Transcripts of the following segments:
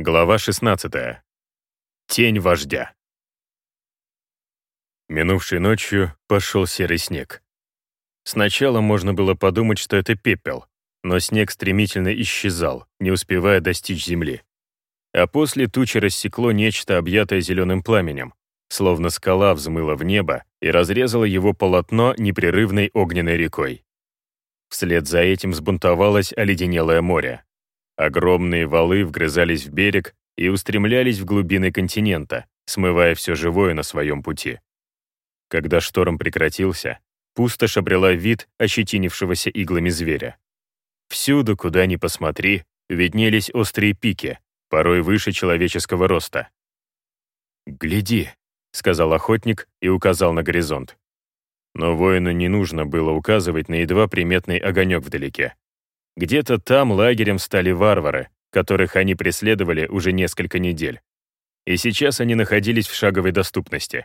Глава 16. Тень вождя. Минувшей ночью пошел серый снег. Сначала можно было подумать, что это пепел, но снег стремительно исчезал, не успевая достичь земли. А после тучи рассекло нечто, объятое зеленым пламенем, словно скала взмыла в небо и разрезала его полотно непрерывной огненной рекой. Вслед за этим взбунтовалось оледенелое море. Огромные валы вгрызались в берег и устремлялись в глубины континента, смывая все живое на своем пути. Когда шторм прекратился, пустошь обрела вид ощетинившегося иглами зверя. Всюду, куда ни посмотри, виднелись острые пики, порой выше человеческого роста. «Гляди», — сказал охотник и указал на горизонт. Но воину не нужно было указывать на едва приметный огонек вдалеке. Где-то там лагерем стали варвары, которых они преследовали уже несколько недель. И сейчас они находились в шаговой доступности.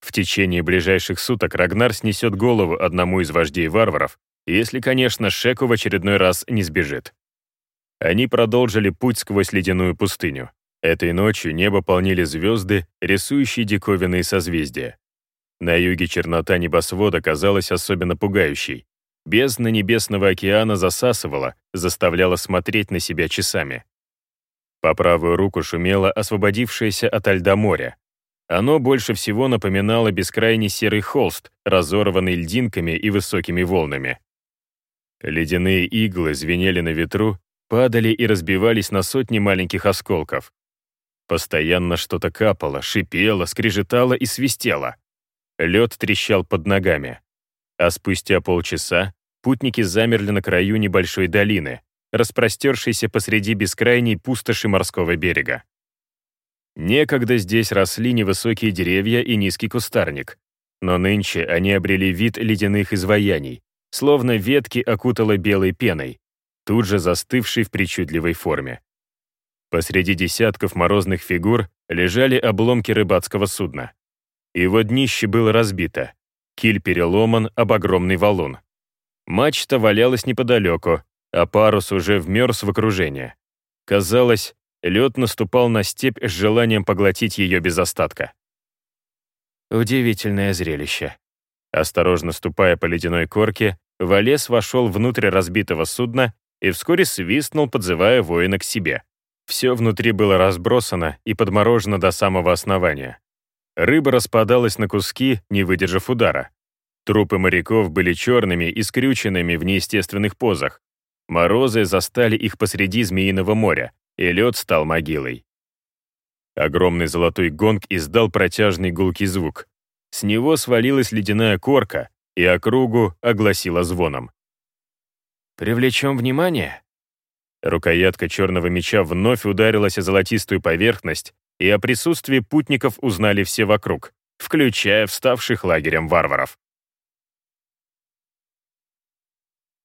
В течение ближайших суток Рагнар снесет голову одному из вождей варваров, если, конечно, Шеку в очередной раз не сбежит. Они продолжили путь сквозь ледяную пустыню. Этой ночью небо полнили звезды, рисующие диковинные созвездия. На юге чернота небосвода казалась особенно пугающей. Бездна небесного океана засасывала, заставляла смотреть на себя часами. По правую руку шумело освободившееся от льда море. Оно больше всего напоминало бескрайний серый холст, разорванный льдинками и высокими волнами. Ледяные иглы звенели на ветру, падали и разбивались на сотни маленьких осколков. Постоянно что-то капало, шипело, скрежетало и свистело. Лед трещал под ногами а спустя полчаса путники замерли на краю небольшой долины, распростершейся посреди бескрайней пустоши морского берега. Некогда здесь росли невысокие деревья и низкий кустарник, но нынче они обрели вид ледяных изваяний, словно ветки окутало белой пеной, тут же застывшей в причудливой форме. Посреди десятков морозных фигур лежали обломки рыбацкого судна. Его днище было разбито, Киль переломан об огромный валун. Мачта валялась неподалеку, а парус уже вмерз в окружение. Казалось, лед наступал на степь с желанием поглотить ее без остатка. Удивительное зрелище. Осторожно ступая по ледяной корке, Валес вошел внутрь разбитого судна и вскоре свистнул, подзывая воина к себе. Все внутри было разбросано и подморожено до самого основания. Рыба распадалась на куски, не выдержав удара. Трупы моряков были черными и скрюченными в неестественных позах. Морозы застали их посреди Змеиного моря, и лед стал могилой. Огромный золотой гонг издал протяжный гулкий звук. С него свалилась ледяная корка, и округу огласила звоном. «Привлечем внимание?» Рукоятка черного меча вновь ударилась о золотистую поверхность, и о присутствии путников узнали все вокруг, включая вставших лагерем варваров.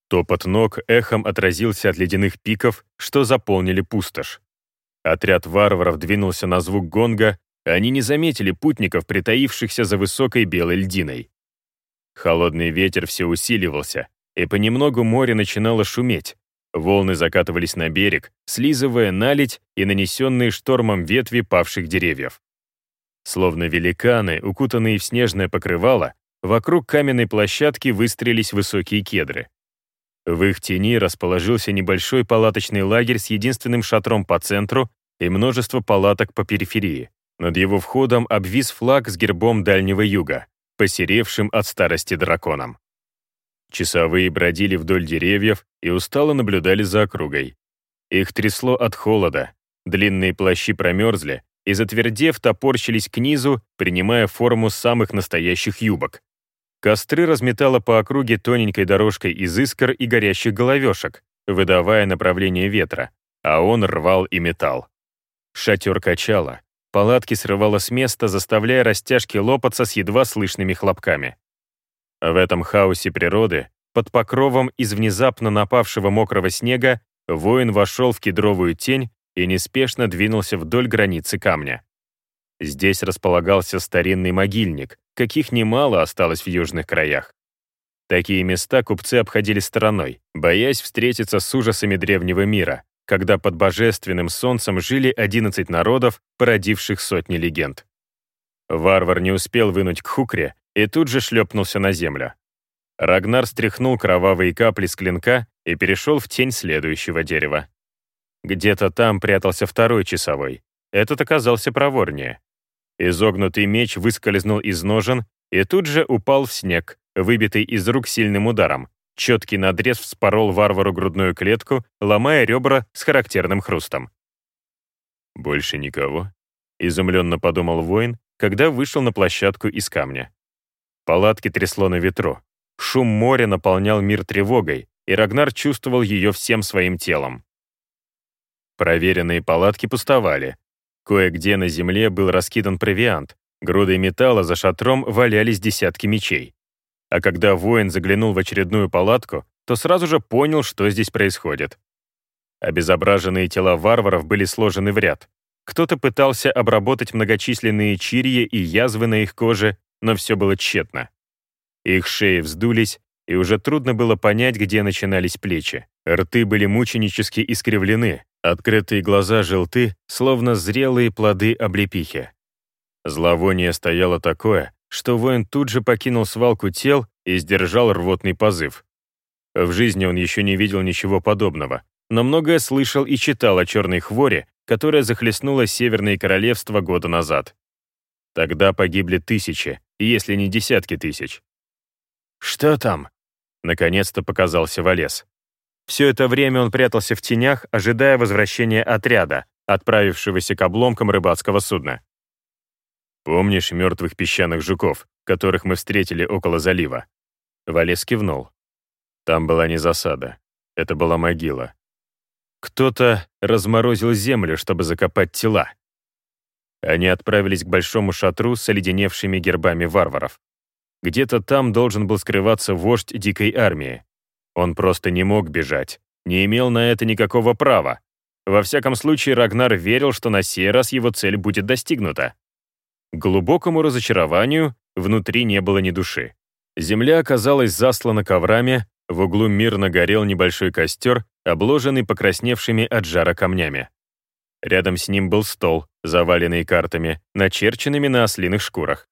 Топот ног эхом отразился от ледяных пиков, что заполнили пустошь. Отряд варваров двинулся на звук гонга, они не заметили путников, притаившихся за высокой белой льдиной. Холодный ветер все усиливался, и понемногу море начинало шуметь, Волны закатывались на берег, слизывая наледь и нанесенные штормом ветви павших деревьев. Словно великаны, укутанные в снежное покрывало, вокруг каменной площадки выстрелились высокие кедры. В их тени расположился небольшой палаточный лагерь с единственным шатром по центру и множество палаток по периферии. Над его входом обвис флаг с гербом Дальнего Юга, посеревшим от старости драконом. Часовые бродили вдоль деревьев и устало наблюдали за округой. Их трясло от холода, длинные плащи промерзли и, затвердев, топорщились к низу, принимая форму самых настоящих юбок. Костры разметало по округе тоненькой дорожкой из искр и горящих головешек, выдавая направление ветра, а он рвал и металл. Шатер качало, палатки срывало с места, заставляя растяжки лопаться с едва слышными хлопками. В этом хаосе природы, под покровом из внезапно напавшего мокрого снега, воин вошел в кедровую тень и неспешно двинулся вдоль границы камня. Здесь располагался старинный могильник, каких немало осталось в южных краях. Такие места купцы обходили стороной, боясь встретиться с ужасами древнего мира, когда под божественным солнцем жили 11 народов, породивших сотни легенд. Варвар не успел вынуть к хукре и тут же шлепнулся на землю. Рагнар стряхнул кровавые капли с клинка и перешел в тень следующего дерева. Где-то там прятался второй часовой. Этот оказался проворнее. Изогнутый меч выскользнул из ножен и тут же упал в снег, выбитый из рук сильным ударом. Четкий надрез вспорол варвару грудную клетку, ломая ребра с характерным хрустом. «Больше никого?» — изумленно подумал воин, когда вышел на площадку из камня. Палатки трясло на ветру. Шум моря наполнял мир тревогой, и Рагнар чувствовал ее всем своим телом. Проверенные палатки пустовали. Кое-где на земле был раскидан провиант, грудой металла за шатром валялись десятки мечей. А когда воин заглянул в очередную палатку, то сразу же понял, что здесь происходит. Обезображенные тела варваров были сложены в ряд. Кто-то пытался обработать многочисленные чирьи и язвы на их коже, но все было тщетно. Их шеи вздулись, и уже трудно было понять, где начинались плечи. Рты были мученически искривлены, открытые глаза желты, словно зрелые плоды облепихи. Зловоние стояло такое, что воин тут же покинул свалку тел и сдержал рвотный позыв. В жизни он еще не видел ничего подобного, но многое слышал и читал о черной хворе, которая захлестнула Северное Королевство года назад. Тогда погибли тысячи, если не десятки тысяч. «Что там?» Наконец-то показался Валес. Все это время он прятался в тенях, ожидая возвращения отряда, отправившегося к обломкам рыбацкого судна. «Помнишь мертвых песчаных жуков, которых мы встретили около залива?» Валес кивнул. Там была не засада. Это была могила. Кто-то разморозил землю, чтобы закопать тела. Они отправились к большому шатру с оледеневшими гербами варваров. Где-то там должен был скрываться вождь дикой армии. Он просто не мог бежать, не имел на это никакого права. Во всяком случае, Рагнар верил, что на сей раз его цель будет достигнута. К глубокому разочарованию внутри не было ни души. Земля оказалась заслана коврами, в углу мирно горел небольшой костер, обложенный покрасневшими от жара камнями. Рядом с ним был стол, заваленный картами, начерченными на ослиных шкурах.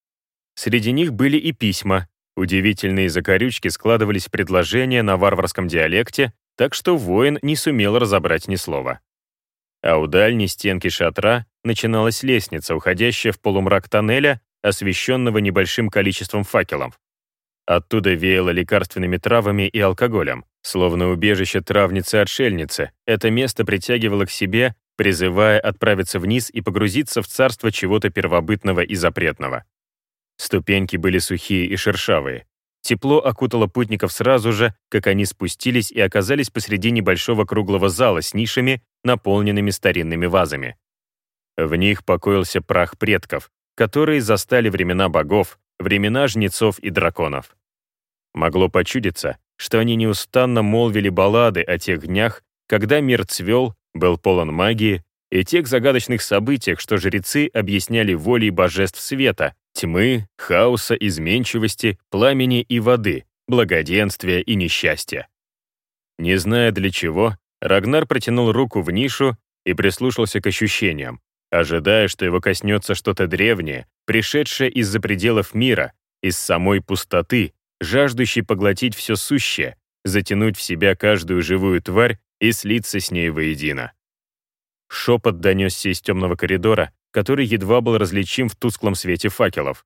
Среди них были и письма. Удивительные закорючки складывались в предложения на варварском диалекте, так что воин не сумел разобрать ни слова. А у дальней стенки шатра начиналась лестница, уходящая в полумрак тоннеля, освещенного небольшим количеством факелов. Оттуда веяло лекарственными травами и алкоголем. Словно убежище травницы-отшельницы, это место притягивало к себе, призывая отправиться вниз и погрузиться в царство чего-то первобытного и запретного. Ступеньки были сухие и шершавые. Тепло окутало путников сразу же, как они спустились и оказались посреди небольшого круглого зала с нишами, наполненными старинными вазами. В них покоился прах предков, которые застали времена богов, времена жнецов и драконов. Могло почудиться, что они неустанно молвили баллады о тех днях, когда мир цвел, был полон магии, и тех загадочных событиях, что жрецы объясняли волей божеств света, тьмы, хаоса, изменчивости, пламени и воды, благоденствия и несчастья. Не зная для чего, Рагнар протянул руку в нишу и прислушался к ощущениям, ожидая, что его коснется что-то древнее, пришедшее из-за пределов мира, из самой пустоты, жаждущей поглотить все сущее, затянуть в себя каждую живую тварь и слиться с ней воедино. Шепот донесся из темного коридора, который едва был различим в тусклом свете факелов.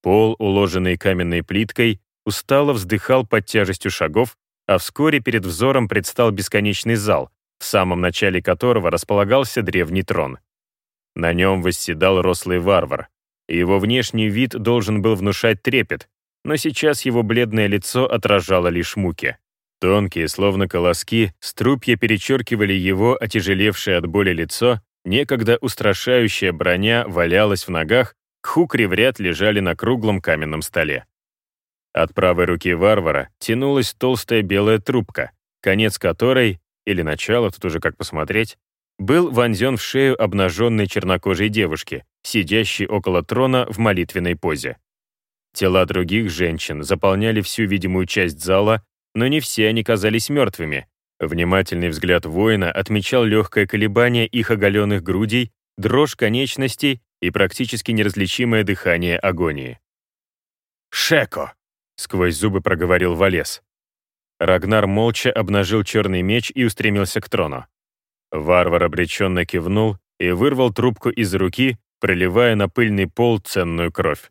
Пол, уложенный каменной плиткой, устало вздыхал под тяжестью шагов, а вскоре перед взором предстал бесконечный зал, в самом начале которого располагался древний трон. На нем восседал рослый варвар. Его внешний вид должен был внушать трепет, но сейчас его бледное лицо отражало лишь муки. Тонкие, словно колоски, струпья перечеркивали его отяжелевшее от боли лицо, некогда устрашающая броня валялась в ногах, кхукри в ряд лежали на круглом каменном столе. От правой руки варвара тянулась толстая белая трубка, конец которой, или начало, тут уже как посмотреть, был вонзен в шею обнаженной чернокожей девушки, сидящей около трона в молитвенной позе. Тела других женщин заполняли всю видимую часть зала, но не все они казались мертвыми. Внимательный взгляд воина отмечал легкое колебание их оголенных грудей, дрожь конечностей и практически неразличимое дыхание агонии. «Шеко!» — сквозь зубы проговорил Валес. Рагнар молча обнажил черный меч и устремился к трону. Варвар обреченно кивнул и вырвал трубку из руки, проливая на пыльный пол ценную кровь.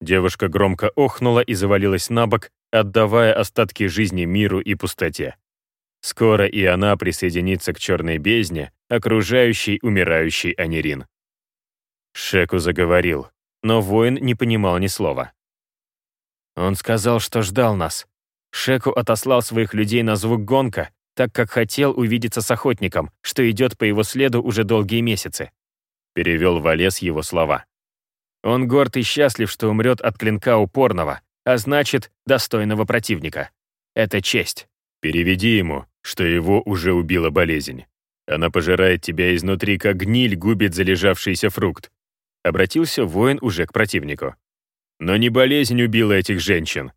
Девушка громко охнула и завалилась на бок, отдавая остатки жизни миру и пустоте. Скоро и она присоединится к черной бездне, окружающей умирающий Анирин. Шеку заговорил, но воин не понимал ни слова. Он сказал, что ждал нас. Шеку отослал своих людей на звук гонка, так как хотел увидеться с охотником, что идет по его следу уже долгие месяцы. Перевел Валес его слова. Он горд и счастлив, что умрет от клинка упорного, а значит, достойного противника. Это честь. Переведи ему, что его уже убила болезнь. Она пожирает тебя изнутри, как гниль губит залежавшийся фрукт. Обратился воин уже к противнику. Но не болезнь убила этих женщин.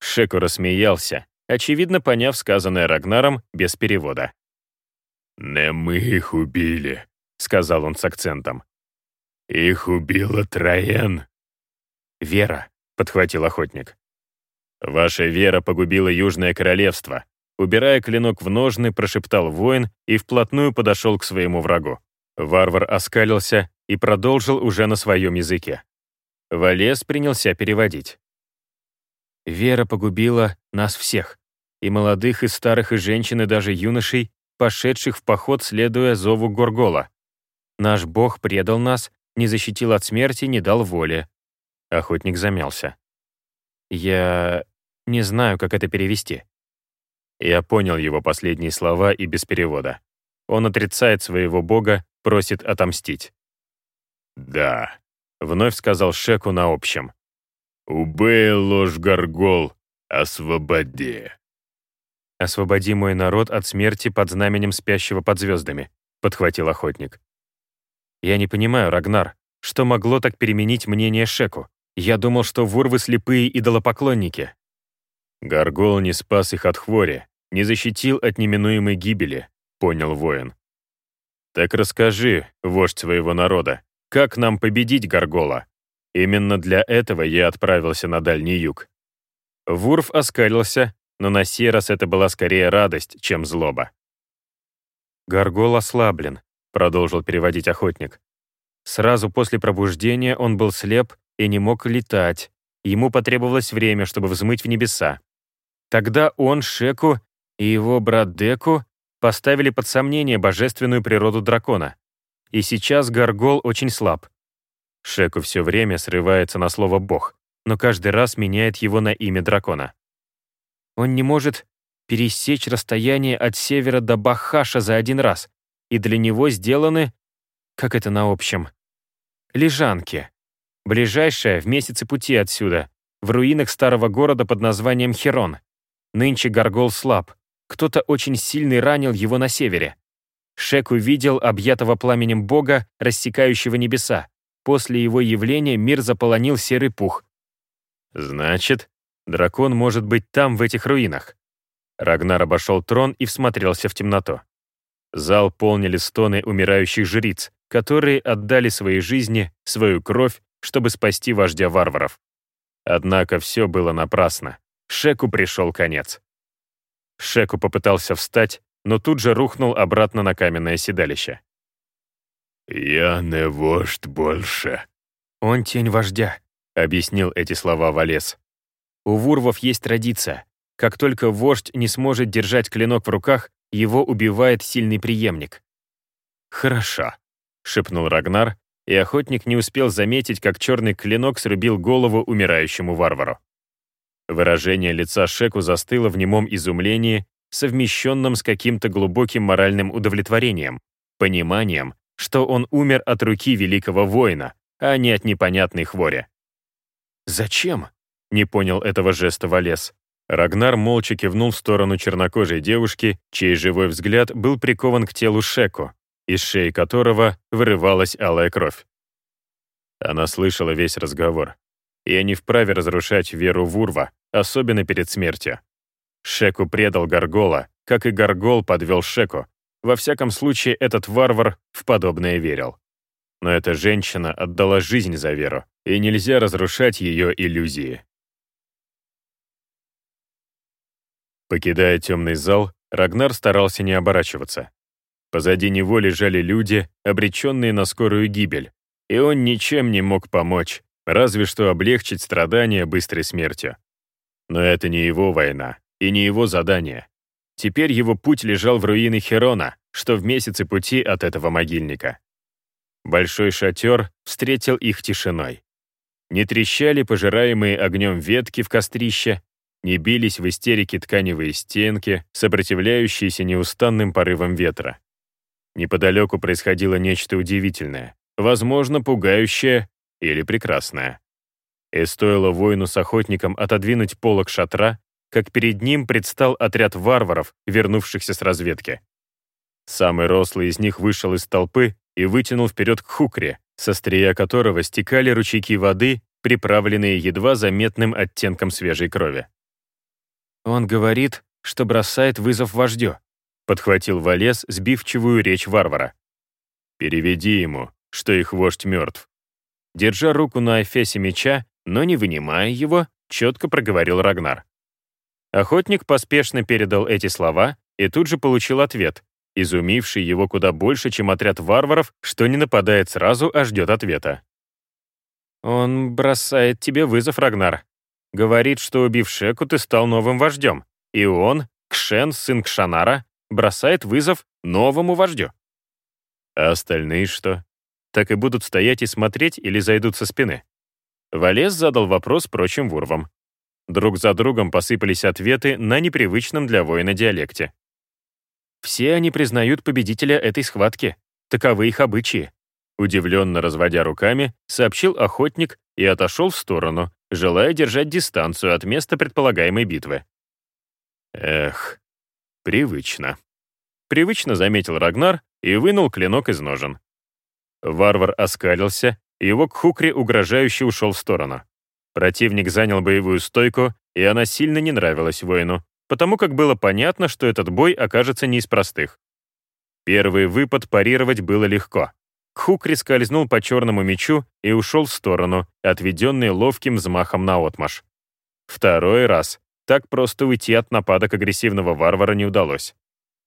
Шеку рассмеялся, очевидно поняв сказанное Рагнаром без перевода. «Не мы их убили», — сказал он с акцентом. «Их убила Троен». «Вера», — подхватил охотник. «Ваша вера погубила Южное Королевство», убирая клинок в ножны, прошептал воин и вплотную подошел к своему врагу. Варвар оскалился и продолжил уже на своем языке. Валес принялся переводить. «Вера погубила нас всех, и молодых, и старых, и женщин, и даже юношей, пошедших в поход, следуя зову Горгола. Наш бог предал нас не защитил от смерти, не дал воли. Охотник замялся. Я не знаю, как это перевести. Я понял его последние слова и без перевода. Он отрицает своего бога, просит отомстить. «Да», — вновь сказал Шеку на общем. «Убей ложь горгол, освободи». «Освободи мой народ от смерти под знаменем спящего под звездами», — подхватил охотник. Я не понимаю, Рагнар, что могло так переменить мнение Шеку? Я думал, что вурвы слепые идолопоклонники. Гаргол не спас их от хвори, не защитил от неминуемой гибели, понял воин. Так расскажи, вождь своего народа, как нам победить Гаргола? Именно для этого я отправился на Дальний Юг. Вурф оскалился, но на сей раз это была скорее радость, чем злоба. Гаргол ослаблен, продолжил переводить охотник. Сразу после пробуждения он был слеп и не мог летать. Ему потребовалось время, чтобы взмыть в небеса. Тогда он, Шеку и его брат Деку поставили под сомнение божественную природу дракона. И сейчас Гаргол очень слаб. Шеку все время срывается на слово «бог», но каждый раз меняет его на имя дракона. Он не может пересечь расстояние от севера до Бахаша за один раз, и для него сделаны, как это на общем, лежанки. Ближайшая в месяце пути отсюда, в руинах старого города под названием Херон. Нынче Гаргол слаб. Кто-то очень сильный ранил его на севере. Шек увидел объятого пламенем бога, рассекающего небеса. После его явления мир заполонил серый пух. Значит, дракон может быть там, в этих руинах. Рагнар обошел трон и всмотрелся в темноту. Зал полнили стоны умирающих жриц, которые отдали свои жизни, свою кровь, чтобы спасти вождя варваров. Однако все было напрасно. Шеку пришел конец. Шеку попытался встать, но тут же рухнул обратно на каменное седалище. «Я не вождь больше». «Он тень вождя», — объяснил эти слова Валес. «У вурвов есть традиция. Как только вождь не сможет держать клинок в руках, его убивает сильный преемник. «Хорошо», — шепнул Рагнар, и охотник не успел заметить, как черный клинок срубил голову умирающему варвару. Выражение лица Шеку застыло в немом изумлении, совмещенном с каким-то глубоким моральным удовлетворением, пониманием, что он умер от руки великого воина, а не от непонятной хвори. «Зачем?» — не понял этого жеста Валес. Рагнар молча кивнул в сторону чернокожей девушки, чей живой взгляд был прикован к телу Шеку, из шеи которого вырывалась алая кровь. Она слышала весь разговор. И они вправе разрушать веру Вурва, особенно перед смертью. Шеку предал Гаргола, как и Гаргол подвел Шеку. Во всяком случае, этот варвар в подобное верил. Но эта женщина отдала жизнь за веру, и нельзя разрушать ее иллюзии. Покидая темный зал, Рагнар старался не оборачиваться. Позади него лежали люди, обреченные на скорую гибель, и он ничем не мог помочь, разве что облегчить страдания быстрой смертью. Но это не его война и не его задание. Теперь его путь лежал в руины Херона, что в месяце пути от этого могильника. Большой шатер встретил их тишиной. Не трещали пожираемые огнем ветки в кострище, не бились в истерике тканевые стенки, сопротивляющиеся неустанным порывам ветра. Неподалеку происходило нечто удивительное, возможно, пугающее или прекрасное. И стоило воину с охотником отодвинуть полок шатра, как перед ним предстал отряд варваров, вернувшихся с разведки. Самый рослый из них вышел из толпы и вытянул вперед к хукре, со стрия которого стекали ручейки воды, приправленные едва заметным оттенком свежей крови. «Он говорит, что бросает вызов вождю», подхватил Валес сбивчивую речь варвара. «Переведи ему, что их вождь мертв». Держа руку на эфесе меча, но не вынимая его, четко проговорил Рагнар. Охотник поспешно передал эти слова и тут же получил ответ, изумивший его куда больше, чем отряд варваров, что не нападает сразу, а ждет ответа. «Он бросает тебе вызов, Рагнар. Говорит, что убив Шеку, ты стал новым вождем, и он, Кшен, сын Кшанара, бросает вызов новому вождю». А остальные что? Так и будут стоять и смотреть или зайдут со спины? Валес задал вопрос прочим вурвам. Друг за другом посыпались ответы на непривычном для воина диалекте. Все они признают победителя этой схватки. Таковы их обычаи. Удивленно разводя руками, сообщил охотник и отошел в сторону, желая держать дистанцию от места предполагаемой битвы. Эх, привычно. Привычно заметил Рагнар и вынул клинок из ножен. Варвар оскалился, и его кхукри угрожающе ушел в сторону. Противник занял боевую стойку, и она сильно не нравилась воину, потому как было понятно, что этот бой окажется не из простых. Первый выпад парировать было легко. Кхукри скользнул по черному мечу и ушел в сторону, отведенный ловким взмахом на отмаш. Второй раз так просто уйти от нападок агрессивного варвара не удалось.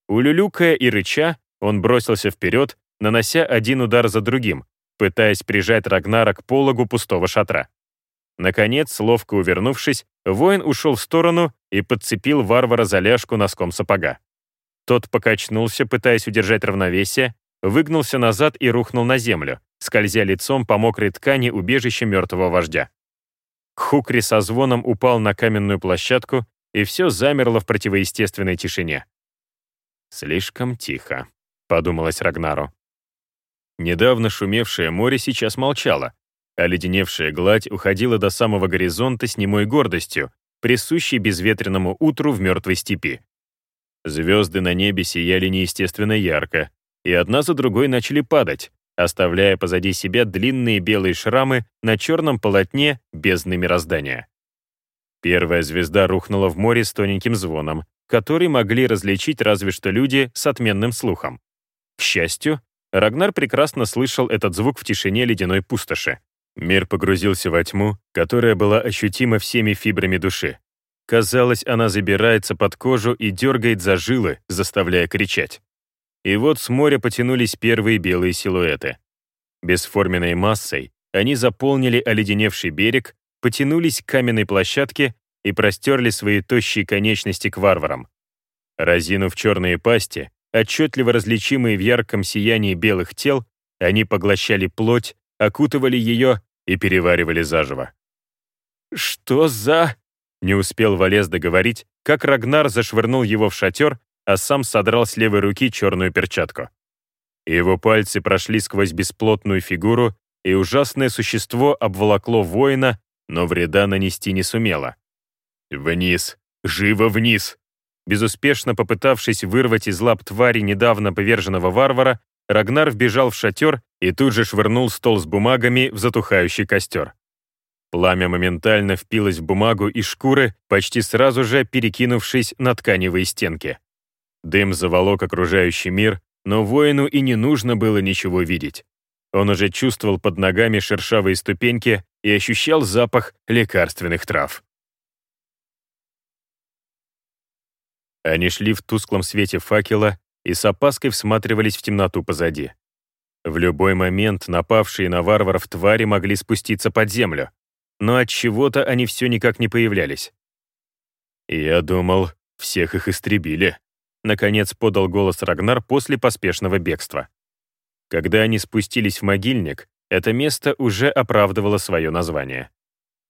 Улюлюкая и рыча, он бросился вперед, нанося один удар за другим, пытаясь прижать Рагнара к пологу пустого шатра. Наконец, ловко увернувшись, воин ушел в сторону и подцепил варвара за ляжку носком сапога. Тот покачнулся, пытаясь удержать равновесие, выгнулся назад и рухнул на землю, скользя лицом по мокрой ткани убежища мертвого вождя. Хукри со звоном упал на каменную площадку, и все замерло в противоестественной тишине. «Слишком тихо», — подумалось Рагнару. Недавно шумевшее море сейчас молчало, а леденевшая гладь уходила до самого горизонта с немой гордостью, присущей безветренному утру в мертвой степи. Звезды на небе сияли неестественно ярко, и одна за другой начали падать, оставляя позади себя длинные белые шрамы на черном полотне бездны мироздания. Первая звезда рухнула в море с тоненьким звоном, который могли различить разве что люди с отменным слухом. К счастью, Рагнар прекрасно слышал этот звук в тишине ледяной пустоши. Мир погрузился во тьму, которая была ощутима всеми фибрами души. Казалось, она забирается под кожу и дергает за жилы, заставляя кричать. И вот с моря потянулись первые белые силуэты. Бесформенной массой они заполнили оледеневший берег, потянулись к каменной площадке и простерли свои тощие конечности к варварам. Разинув черные пасти, отчетливо различимые в ярком сиянии белых тел, они поглощали плоть, окутывали ее и переваривали заживо. «Что за...» — не успел Валес договорить, как Рагнар зашвырнул его в шатер, а сам содрал с левой руки черную перчатку. Его пальцы прошли сквозь бесплотную фигуру, и ужасное существо обволокло воина, но вреда нанести не сумело. «Вниз! Живо вниз!» Безуспешно попытавшись вырвать из лап твари недавно поверженного варвара, Рагнар вбежал в шатер и тут же швырнул стол с бумагами в затухающий костер. Пламя моментально впилось в бумагу и шкуры, почти сразу же перекинувшись на тканевые стенки. Дым заволок окружающий мир, но воину и не нужно было ничего видеть. Он уже чувствовал под ногами шершавые ступеньки и ощущал запах лекарственных трав. Они шли в тусклом свете факела и с опаской всматривались в темноту позади. В любой момент напавшие на варваров твари могли спуститься под землю, но от чего-то они все никак не появлялись. «Я думал, всех их истребили», — наконец подал голос Рагнар после поспешного бегства. Когда они спустились в могильник, это место уже оправдывало свое название.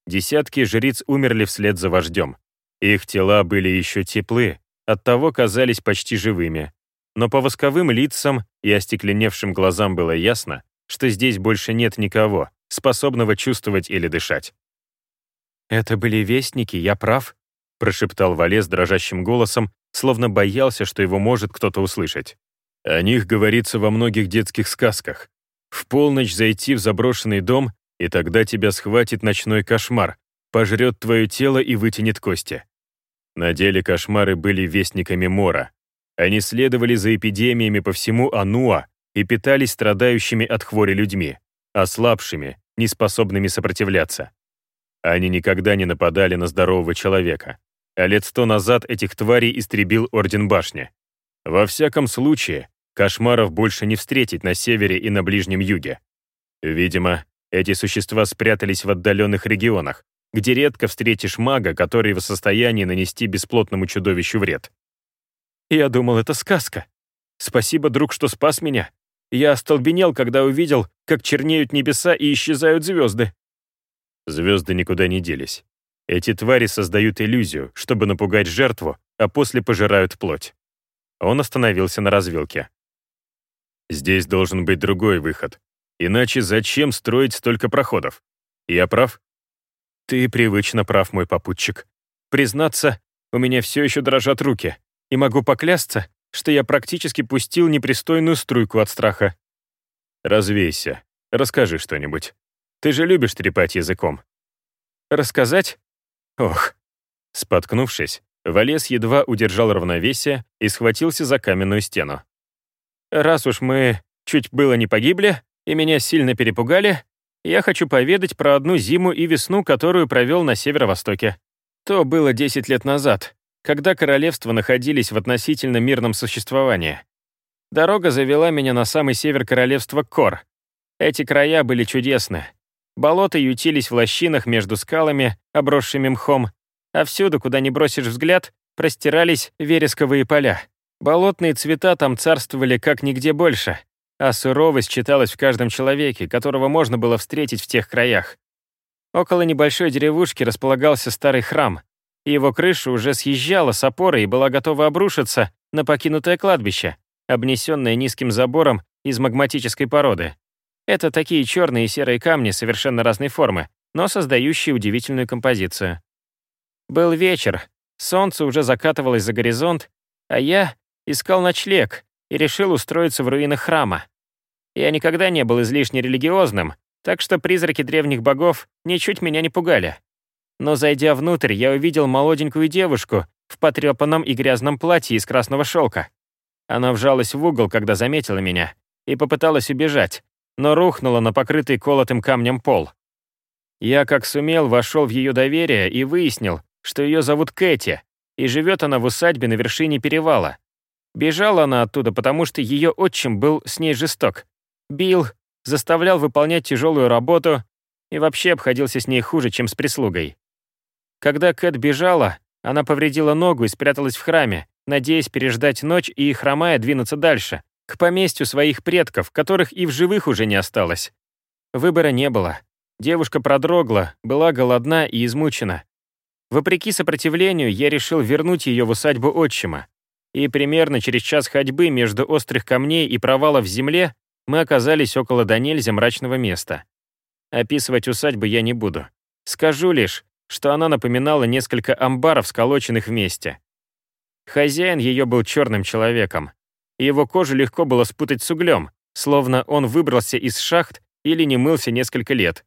Десятки жриц умерли вслед за вождем. Их тела были еще теплы, оттого казались почти живыми. Но по восковым лицам и остекленевшим глазам было ясно, что здесь больше нет никого, способного чувствовать или дышать. «Это были вестники, я прав?» прошептал Валес дрожащим голосом, словно боялся, что его может кто-то услышать. О них говорится во многих детских сказках. В полночь зайти в заброшенный дом, и тогда тебя схватит ночной кошмар, пожрет твое тело и вытянет кости. На деле кошмары были вестниками Мора. Они следовали за эпидемиями по всему Ануа и питались страдающими от хвори людьми, ослабшими, неспособными сопротивляться. Они никогда не нападали на здорового человека, а лет сто назад этих тварей истребил Орден Башни. Во всяком случае, кошмаров больше не встретить на севере и на Ближнем Юге. Видимо, эти существа спрятались в отдаленных регионах, где редко встретишь мага, который в состоянии нанести бесплотному чудовищу вред. Я думал, это сказка. Спасибо, друг, что спас меня. Я остолбенел, когда увидел, как чернеют небеса и исчезают звезды. Звезды никуда не делись. Эти твари создают иллюзию, чтобы напугать жертву, а после пожирают плоть. Он остановился на развилке. Здесь должен быть другой выход. Иначе зачем строить столько проходов? Я прав? Ты привычно прав, мой попутчик. Признаться, у меня все еще дрожат руки, и могу поклясться, что я практически пустил непристойную струйку от страха. Развейся, расскажи что-нибудь. Ты же любишь трепать языком. Рассказать? Ох. Споткнувшись, Валес едва удержал равновесие и схватился за каменную стену. Раз уж мы чуть было не погибли, и меня сильно перепугали, я хочу поведать про одну зиму и весну, которую провел на северо-востоке. То было 10 лет назад, когда королевства находились в относительно мирном существовании. Дорога завела меня на самый север королевства Кор. Эти края были чудесны. Болота ютились в лощинах между скалами, обросшими мхом, а всюду, куда ни бросишь взгляд, простирались вересковые поля. Болотные цвета там царствовали как нигде больше, а суровость читалась в каждом человеке, которого можно было встретить в тех краях. Около небольшой деревушки располагался старый храм, и его крыша уже съезжала с опоры и была готова обрушиться на покинутое кладбище, обнесенное низким забором из магматической породы. Это такие черные и серые камни совершенно разной формы, но создающие удивительную композицию. Был вечер, солнце уже закатывалось за горизонт, а я искал ночлег и решил устроиться в руинах храма. Я никогда не был излишне религиозным, так что призраки древних богов ничуть меня не пугали. Но зайдя внутрь, я увидел молоденькую девушку в потрепанном и грязном платье из красного шелка. Она вжалась в угол, когда заметила меня, и попыталась убежать, но рухнула на покрытый колотым камнем пол. Я, как сумел, вошел в ее доверие и выяснил, что ее зовут Кэти, и живет она в усадьбе на вершине перевала. Бежала она оттуда, потому что ее отчим был с ней жесток. Бил, заставлял выполнять тяжелую работу и вообще обходился с ней хуже, чем с прислугой. Когда Кэт бежала, она повредила ногу и спряталась в храме, надеясь переждать ночь и, хромая, двинуться дальше, к поместью своих предков, которых и в живых уже не осталось. Выбора не было. Девушка продрогла, была голодна и измучена. Вопреки сопротивлению, я решил вернуть ее в усадьбу отчима. И примерно через час ходьбы между острых камней и провалов в земле мы оказались около до мрачного места. Описывать усадьбу я не буду. Скажу лишь, что она напоминала несколько амбаров, сколоченных вместе. Хозяин ее был черным человеком, его кожу легко было спутать с углем, словно он выбрался из шахт или не мылся несколько лет.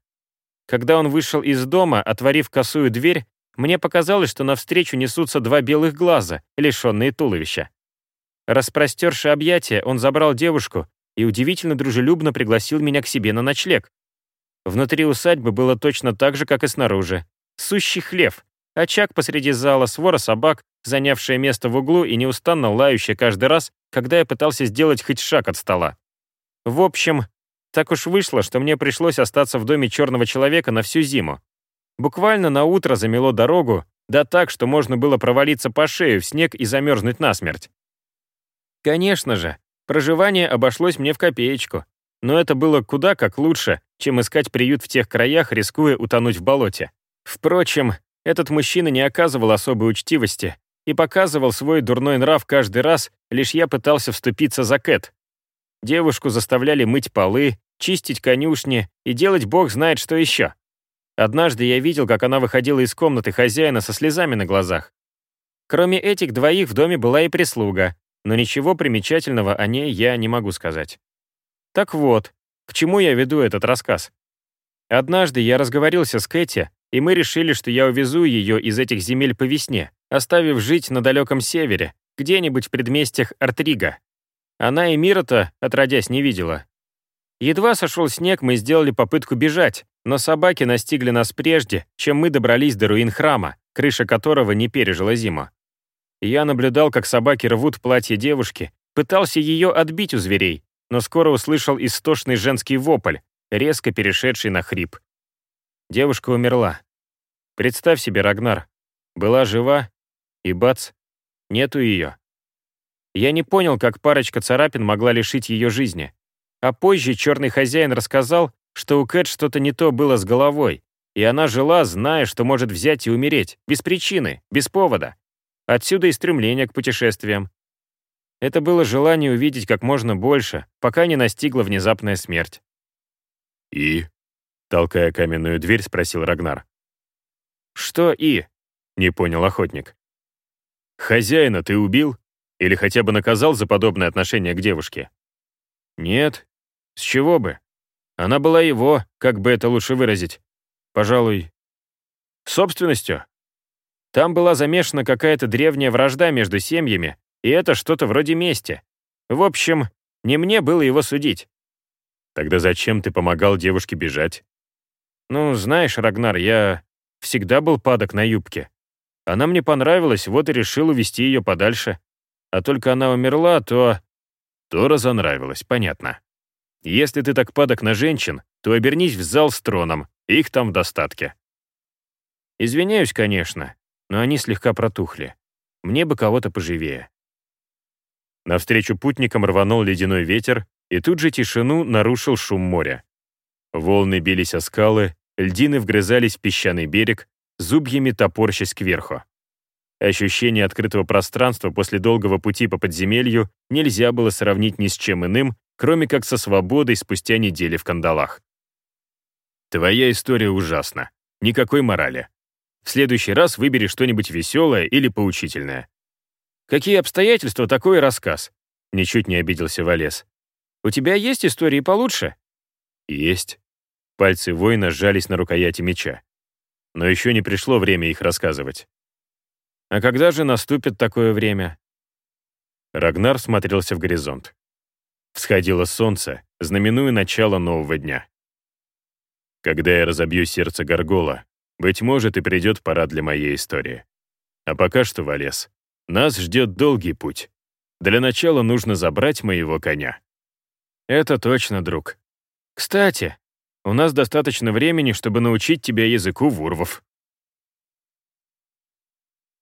Когда он вышел из дома, отворив косую дверь, мне показалось, что навстречу несутся два белых глаза, лишенные туловища. Распростерши объятия, он забрал девушку и удивительно дружелюбно пригласил меня к себе на ночлег. Внутри усадьбы было точно так же, как и снаружи. Сущий хлев, очаг посреди зала, свора собак, занявшая место в углу и неустанно лающая каждый раз, когда я пытался сделать хоть шаг от стола. В общем, так уж вышло, что мне пришлось остаться в доме черного человека на всю зиму. Буквально на утро замело дорогу, да так, что можно было провалиться по шею в снег и замерзнуть насмерть. Конечно же, проживание обошлось мне в копеечку, но это было куда как лучше, чем искать приют в тех краях, рискуя утонуть в болоте. Впрочем, этот мужчина не оказывал особой учтивости и показывал свой дурной нрав каждый раз, лишь я пытался вступиться за Кэт. Девушку заставляли мыть полы, чистить конюшни и делать бог знает что еще. Однажды я видел, как она выходила из комнаты хозяина со слезами на глазах. Кроме этих двоих в доме была и прислуга, но ничего примечательного о ней я не могу сказать. Так вот, к чему я веду этот рассказ? Однажды я разговорился с Кэти, и мы решили, что я увезу ее из этих земель по весне, оставив жить на далеком севере, где-нибудь в предместьях Артрига. Она и мира-то, отродясь, не видела. Едва сошел снег, мы сделали попытку бежать, но собаки настигли нас прежде, чем мы добрались до руин храма, крыша которого не пережила зиму. Я наблюдал, как собаки рвут платье девушки, пытался ее отбить у зверей, но скоро услышал истошный женский вопль, резко перешедший на хрип. Девушка умерла. Представь себе, Рагнар, была жива, и бац, нету ее. Я не понял, как парочка царапин могла лишить ее жизни. А позже черный хозяин рассказал, что у Кэт что-то не то было с головой, и она жила, зная, что может взять и умереть, без причины, без повода. Отсюда и стремление к путешествиям. Это было желание увидеть как можно больше, пока не настигла внезапная смерть. «И?» — толкая каменную дверь, спросил Рагнар. «Что «и»?» — не понял охотник. «Хозяина ты убил? Или хотя бы наказал за подобное отношение к девушке?» «Нет. С чего бы? Она была его, как бы это лучше выразить. Пожалуй, собственностью. Там была замешана какая-то древняя вражда между семьями, и это что-то вроде мести. В общем, не мне было его судить. Тогда зачем ты помогал девушке бежать? Ну, знаешь, Рагнар, я всегда был падок на юбке. Она мне понравилась, вот и решил увести ее подальше. А только она умерла, то... То разонравилось, понятно. Если ты так падок на женщин, то обернись в зал с троном, их там в достатке. Извиняюсь, конечно, но они слегка протухли. Мне бы кого-то поживее. Навстречу путникам рванул ледяной ветер, и тут же тишину нарушил шум моря. Волны бились о скалы, льдины вгрызались в песчаный берег, зубьями топорщась кверху. Ощущение открытого пространства после долгого пути по подземелью нельзя было сравнить ни с чем иным, кроме как со свободой спустя недели в кандалах. Твоя история ужасна. Никакой морали. В следующий раз выбери что-нибудь веселое или поучительное. Какие обстоятельства, такой рассказ? Ничуть не обиделся Валес. У тебя есть истории получше? Есть. Пальцы воина сжались на рукояти меча. Но еще не пришло время их рассказывать. А когда же наступит такое время? Рагнар смотрелся в горизонт. Всходило солнце, знаменуя начало нового дня. Когда я разобью сердце Гаргола, быть может, и придет пора для моей истории. А пока что, Валес, нас ждет долгий путь. Для начала нужно забрать моего коня. Это точно, друг. Кстати, у нас достаточно времени, чтобы научить тебя языку вурвов.